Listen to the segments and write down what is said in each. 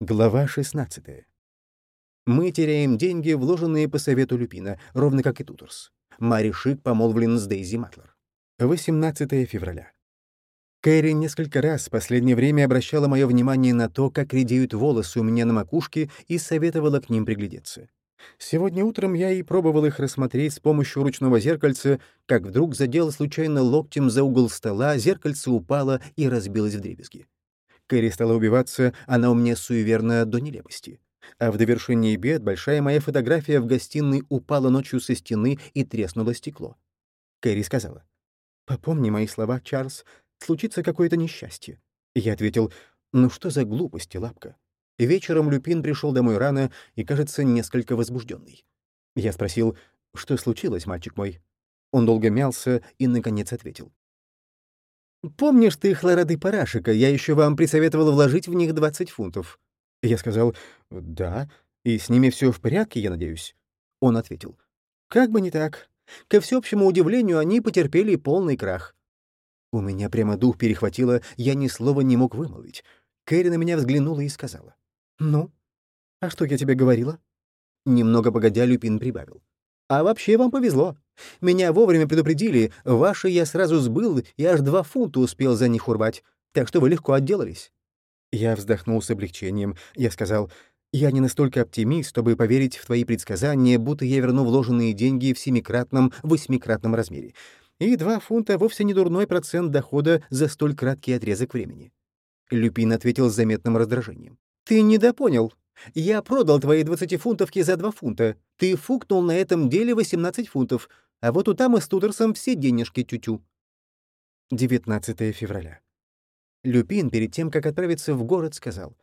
Глава 16. Мы теряем деньги, вложенные по совету Люпина, ровно как и Туторс. Мари Шик помолвлен с Дейзи Матлер. 18 февраля. Кэрри несколько раз в последнее время обращала мое внимание на то, как редеют волосы у меня на макушке, и советовала к ним приглядеться. Сегодня утром я и пробовал их рассмотреть с помощью ручного зеркальца, как вдруг задел случайно локтем за угол стола, зеркальце упало и разбилось в дребезги. Кэрри стала убиваться, она у меня суеверна до нелепости. А в довершении бед большая моя фотография в гостиной упала ночью со стены и треснуло стекло. Кэрри сказала, «Попомни мои слова, Чарльз, случится какое-то несчастье». Я ответил, «Ну что за глупости, лапка?» Вечером Люпин пришел домой рано и, кажется, несколько возбужденный. Я спросил, «Что случилось, мальчик мой?» Он долго мялся и, наконец, ответил. «Помнишь ты хлороды парашика? Я еще вам присоветовал вложить в них 20 фунтов». Я сказал, «Да, и с ними все в порядке, я надеюсь». Он ответил, «Как бы не так. Ко всеобщему удивлению, они потерпели полный крах». У меня прямо дух перехватило, я ни слова не мог вымолвить. Кэрри на меня взглянула и сказала, «Ну, а что я тебе говорила?» Немного погодя, Люпин прибавил. «А вообще вам повезло. Меня вовремя предупредили, ваши я сразу сбыл и аж два фунта успел за них урвать, так что вы легко отделались». Я вздохнул с облегчением. Я сказал, «Я не настолько оптимист, чтобы поверить в твои предсказания, будто я верну вложенные деньги в семикратном, восьмикратном размере. И два фунта — вовсе не дурной процент дохода за столь краткий отрезок времени». Люпин ответил с заметным раздражением. «Ты недопонял. Я продал твои двадцатифунтовки за два фунта. Ты фукнул на этом деле 18 фунтов. А вот у и с Тудорсом все денежки тютю. 19 февраля. Люпин перед тем, как отправиться в город, сказал.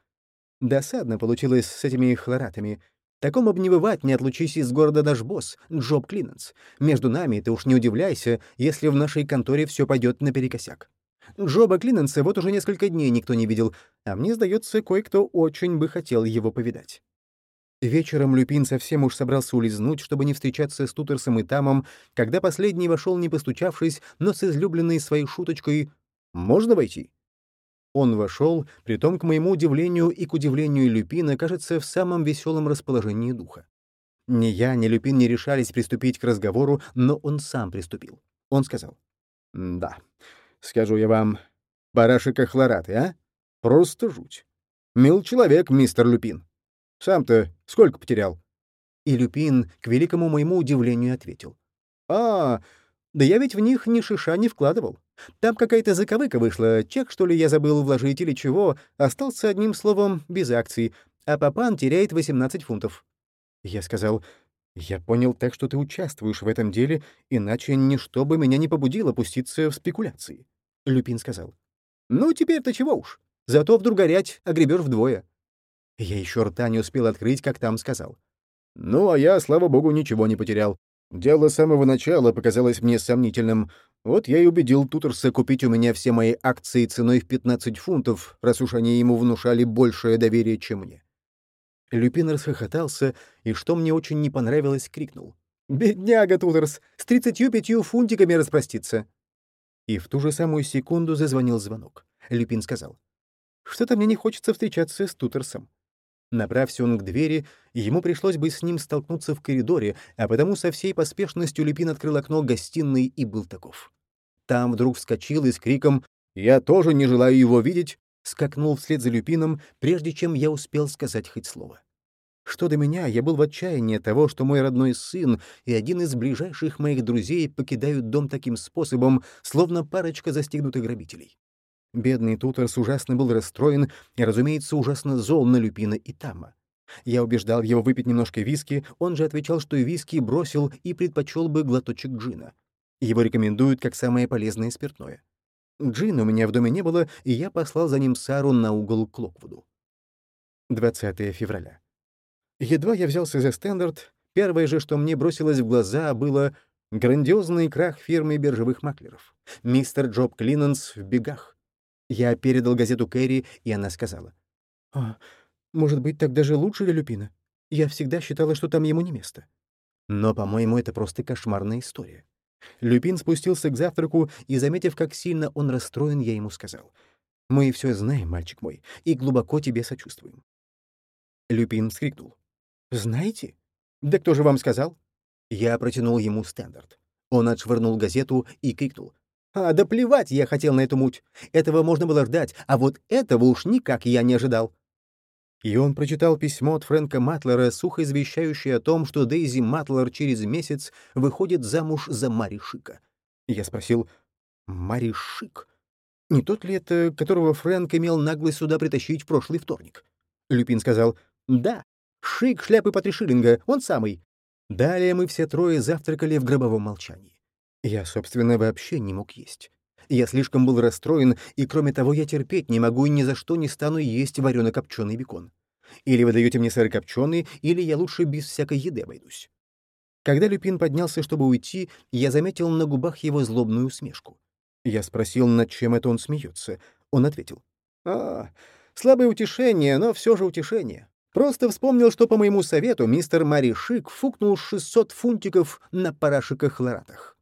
«Досадно получилось с этими хлоратами. Такому бы не отлучись из города наш босс, Джоб Клинанс. Между нами ты уж не удивляйся, если в нашей конторе все пойдет наперекосяк. Джоба Клинанса вот уже несколько дней никто не видел, а мне, сдается, кое-кто очень бы хотел его повидать. Вечером Люпин совсем уж собрался улизнуть, чтобы не встречаться с Тутерсом и Тамом, когда последний вошел, не постучавшись, но с излюбленной своей шуточкой «Можно войти?». Он вошел, притом, к моему удивлению и к удивлению Люпина, кажется, в самом веселом расположении духа. Ни я, ни Люпин не решались приступить к разговору, но он сам приступил. Он сказал, «Да, скажу я вам, барашек хлораты, а? Просто жуть. Мил человек, мистер Люпин. Сам-то сколько потерял?» И Люпин, к великому моему удивлению, ответил. «А, да я ведь в них ни шиша не вкладывал. Там какая-то заковыка вышла, чек, что ли, я забыл вложить или чего, остался одним словом без акций, а папан теряет 18 фунтов». Я сказал, «Я понял так, что ты участвуешь в этом деле, иначе ничто бы меня не побудило пуститься в спекуляции». Люпин сказал, «Ну, теперь-то чего уж, зато вдруг горять огребешь вдвое». Я еще рта не успел открыть, как там сказал. «Ну, а я, слава богу, ничего не потерял. Дело с самого начала показалось мне сомнительным. Вот я и убедил Тутерса купить у меня все мои акции ценой в 15 фунтов, раз уж они ему внушали большее доверие, чем мне». Люпин расхохотался, и, что мне очень не понравилось, крикнул. «Бедняга Тутерс! С 35 фунтиками распроститься!» И в ту же самую секунду зазвонил звонок. Люпин сказал. «Что-то мне не хочется встречаться с Тутерсом. Направься он к двери, ему пришлось бы с ним столкнуться в коридоре, а потому со всей поспешностью Люпин открыл окно гостиной и был таков. Там вдруг вскочил и с криком «Я тоже не желаю его видеть!» скакнул вслед за Люпином, прежде чем я успел сказать хоть слово. Что до меня, я был в отчаянии от того, что мой родной сын и один из ближайших моих друзей покидают дом таким способом, словно парочка застигнутых грабителей. Бедный Тутерс ужасно был расстроен и, разумеется, ужасно зол на Люпина и Тама. Я убеждал его выпить немножко виски, он же отвечал, что виски бросил и предпочел бы глоточек джина. Его рекомендуют как самое полезное спиртное. Джина у меня в доме не было, и я послал за ним Сару на угол к Локвуду. 20 февраля. Едва я взялся за Стендарт, первое же, что мне бросилось в глаза, было грандиозный крах фирмы биржевых маклеров. Мистер Джоб Клинанс в бегах. Я передал газету Кэрри, и она сказала. «А, может быть, так даже лучше для Люпина? Я всегда считала, что там ему не место». Но, по-моему, это просто кошмарная история. Люпин спустился к завтраку, и, заметив, как сильно он расстроен, я ему сказал. «Мы все знаем, мальчик мой, и глубоко тебе сочувствуем. Люпин вскрикнул. «Знаете? Да кто же вам сказал?» Я протянул ему стандарт. Он отшвырнул газету и крикнул. «А, да плевать я хотел на эту муть. Этого можно было ждать, а вот этого уж никак я не ожидал». И он прочитал письмо от Фрэнка Матлера, сухо извещающее о том, что Дейзи Матлер через месяц выходит замуж за Мари Шика. Я спросил, «Мари Шик? Не тот ли это, которого Фрэнк имел наглость сюда притащить в прошлый вторник?» Люпин сказал, «Да, Шик шляпы по три шиллинга, он самый». Далее мы все трое завтракали в гробовом молчании. Я, собственно, вообще не мог есть. Я слишком был расстроен, и, кроме того, я терпеть не могу и ни за что не стану есть варено-копченый бекон. Или вы даете мне сырокопченый, или я лучше без всякой еды обойдусь. Когда Люпин поднялся, чтобы уйти, я заметил на губах его злобную усмешку. Я спросил, над чем это он смеется. Он ответил. «А, слабое утешение, но все же утешение. Просто вспомнил, что по моему совету мистер Мари Шик фукнул 600 фунтиков на парашиках-хлоратах.